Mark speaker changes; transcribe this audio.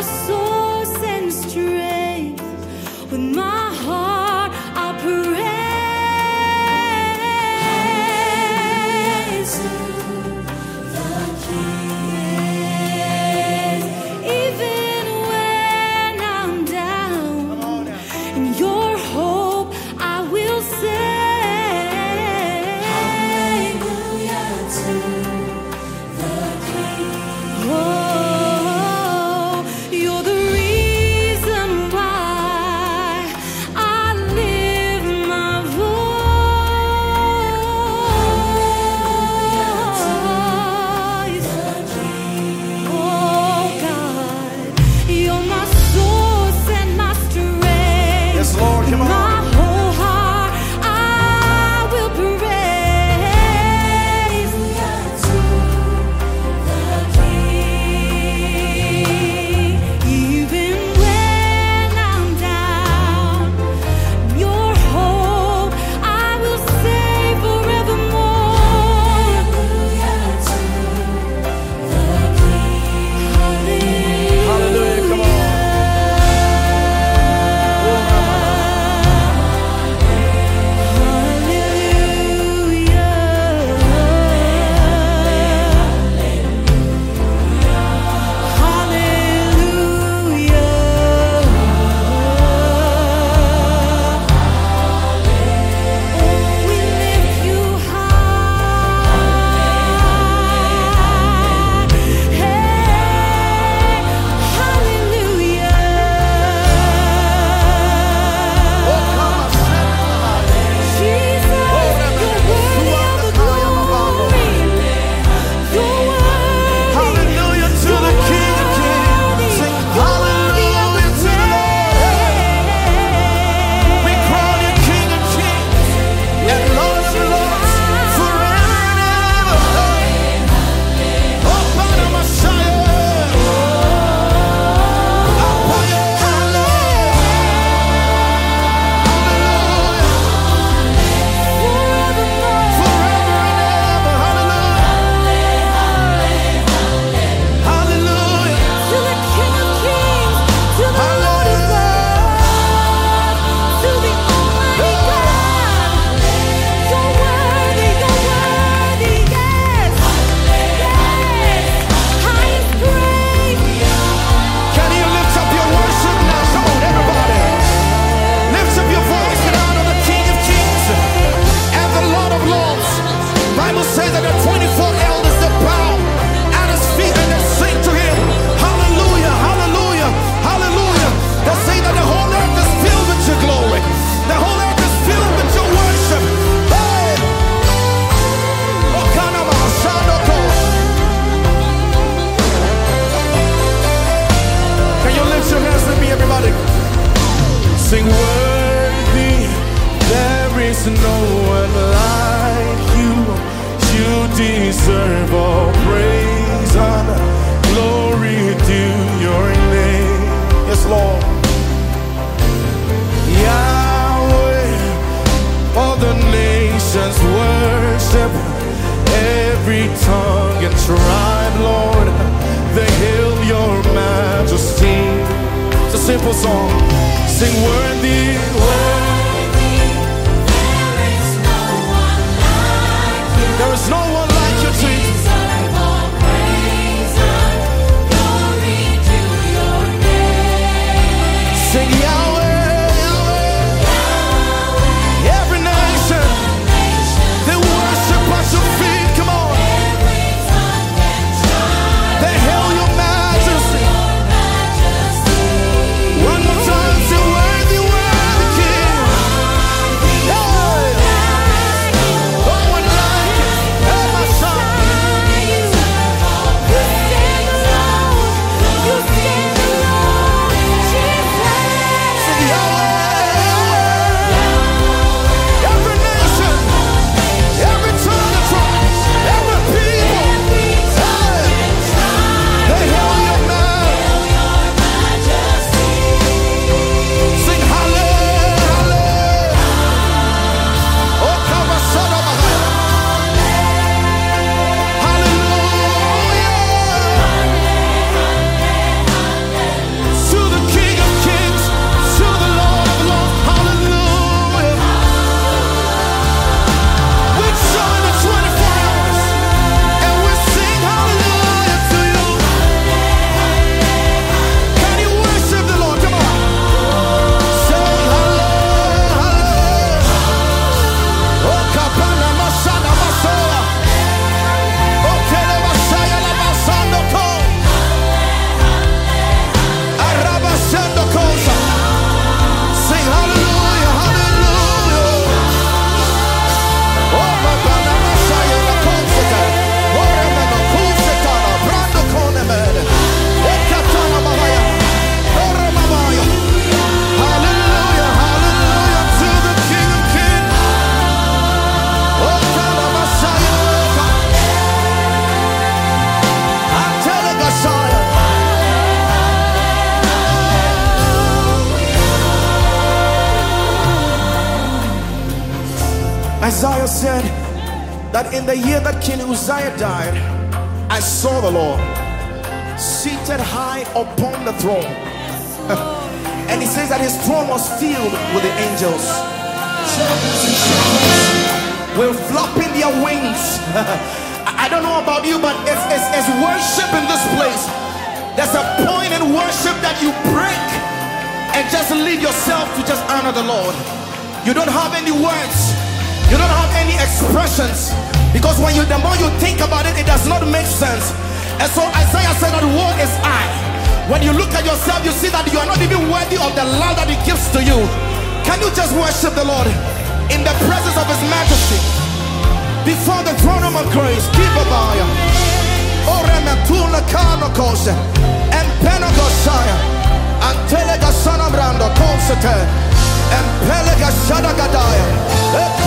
Speaker 1: So. tongue and tribe, Lord, they hail your majesty. It's a simple song. Sing worthy, words. Bible said that in the year that King Uzziah died, I saw the Lord seated high upon the throne. and he says that his throne was filled with the angels. We're flopping their wings. I don't know about you, but it's, it's, it's worship in this place. There's a point in worship that you break and just leave yourself to just honor the Lord. You don't have any words, you don't have any expressions because when you the more you think about it, it does not make sense. And so Isaiah said that woe is I. When you look at yourself, you see that you are not even worthy of the love that He gives to you. Can you just worship the Lord in the presence of His majesty before the throne room of grace? Keep a bow. Oremetula kano kose, empenagosaya, antelega sanambrando konsete, empelega shadagadaya.